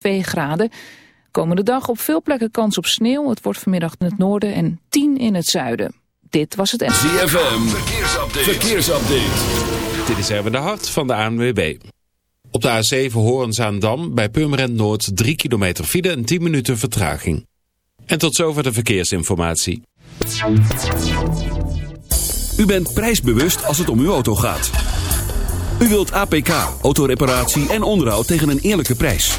2 graden. Komende dag op veel plekken kans op sneeuw. Het wordt vanmiddag in het noorden en 10 in het zuiden. Dit was het... ZFM, verkeersupdate. verkeersupdate. Dit is Erwin de Hart van de ANWB. Op de A7 Hoorn-Zaandam bij Purmerend Noord 3 kilometer file en 10 minuten vertraging. En tot zover de verkeersinformatie. U bent prijsbewust als het om uw auto gaat. U wilt APK, autoreparatie en onderhoud tegen een eerlijke prijs.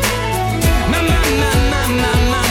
My, my, my, my.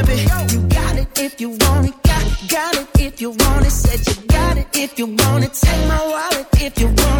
You got it if you want it. Got it if you want it. Said you got it if you want it. Take my wallet if you want it.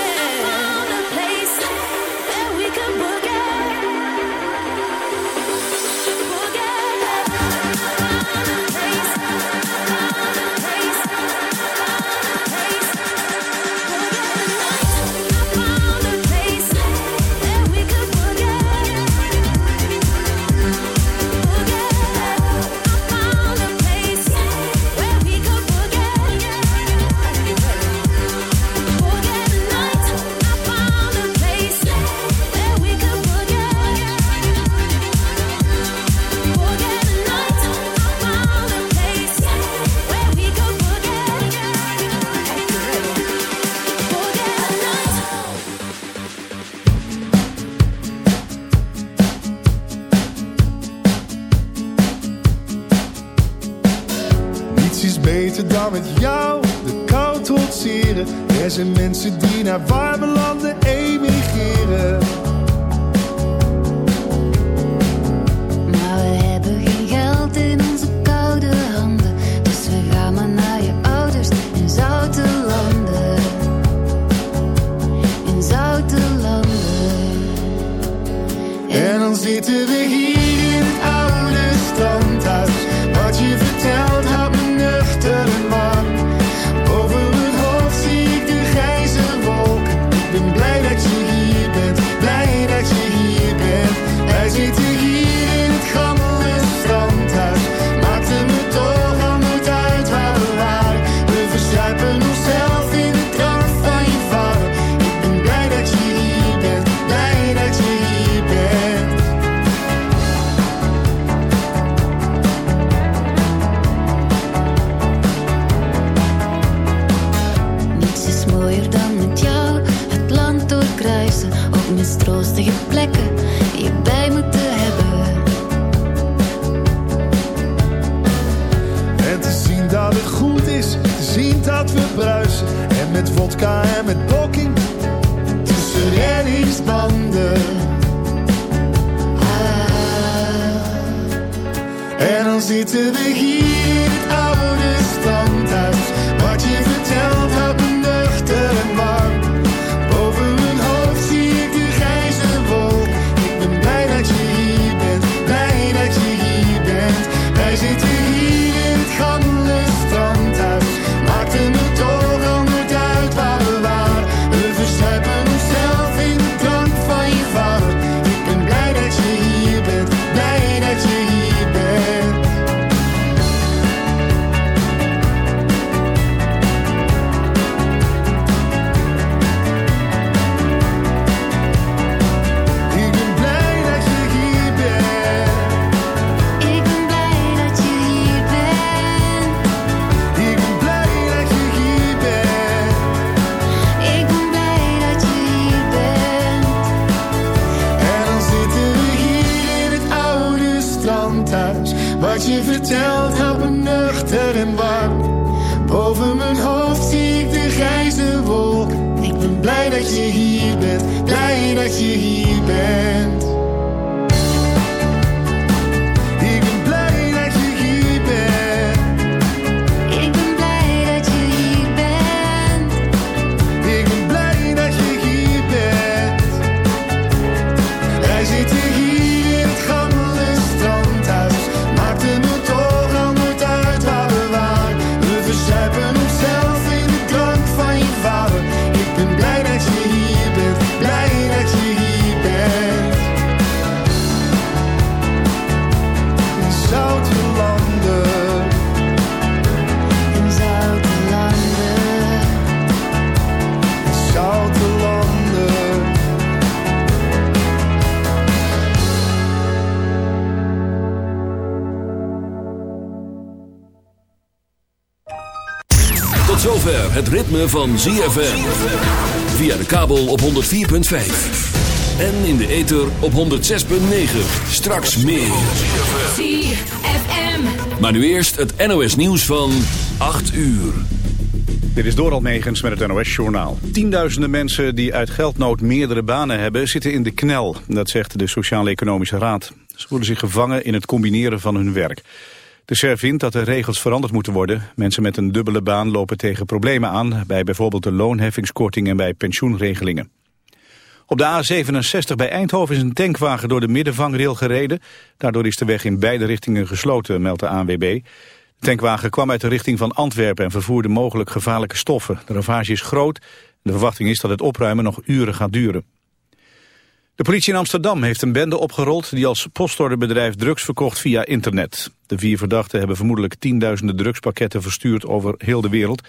Ritme van ZFM. Via de kabel op 104.5. En in de ether op 106.9. Straks meer. ZFM. Maar nu eerst het NOS nieuws van 8 uur. Dit is Doral Megens met het NOS-journaal. Tienduizenden mensen die uit geldnood meerdere banen hebben... zitten in de knel, dat zegt de Sociaal-Economische Raad. Ze voelen zich gevangen in het combineren van hun werk. De SER vindt dat de regels veranderd moeten worden. Mensen met een dubbele baan lopen tegen problemen aan... bij bijvoorbeeld de loonheffingskorting en bij pensioenregelingen. Op de A67 bij Eindhoven is een tankwagen door de middenvangrail gereden. Daardoor is de weg in beide richtingen gesloten, meldt de ANWB. De tankwagen kwam uit de richting van Antwerpen en vervoerde mogelijk gevaarlijke stoffen. De ravage is groot de verwachting is dat het opruimen nog uren gaat duren. De politie in Amsterdam heeft een bende opgerold die als postorderbedrijf drugs verkocht via internet. De vier verdachten hebben vermoedelijk tienduizenden drugspakketten verstuurd over heel de wereld.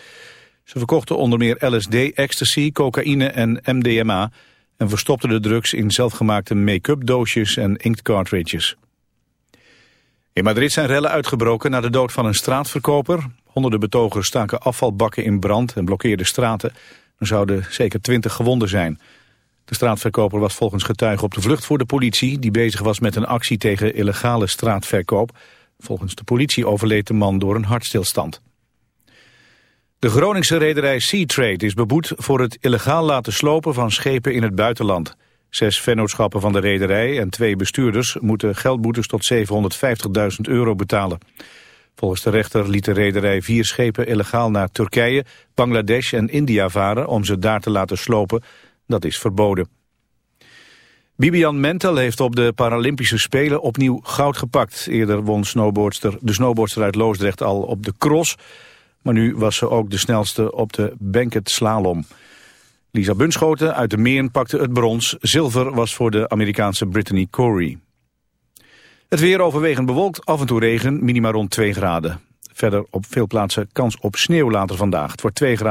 Ze verkochten onder meer LSD, ecstasy, cocaïne en MDMA en verstopten de drugs in zelfgemaakte make-up doosjes en inkt cartridges. In Madrid zijn rellen uitgebroken na de dood van een straatverkoper. Honderden betogers staken afvalbakken in brand en blokkeerden straten. Er zouden zeker twintig gewonden zijn. De straatverkoper was volgens getuigen op de vlucht voor de politie... die bezig was met een actie tegen illegale straatverkoop. Volgens de politie overleed de man door een hartstilstand. De Groningse rederij Seatrade is beboet voor het illegaal laten slopen van schepen in het buitenland. Zes vennootschappen van de rederij en twee bestuurders moeten geldboetes tot 750.000 euro betalen. Volgens de rechter liet de rederij vier schepen illegaal naar Turkije, Bangladesh en India varen om ze daar te laten slopen. Dat is verboden. Bibian Mentel heeft op de Paralympische Spelen opnieuw goud gepakt. Eerder won snowboardster, de snowboardster uit Loosdrecht al op de cross. Maar nu was ze ook de snelste op de banket slalom. Lisa Bunschoten uit de Meern pakte het brons. Zilver was voor de Amerikaanse Brittany Corey. Het weer overwegend bewolkt, af en toe regen, minima rond 2 graden. Verder op veel plaatsen kans op sneeuw later vandaag. Het wordt 2 graden.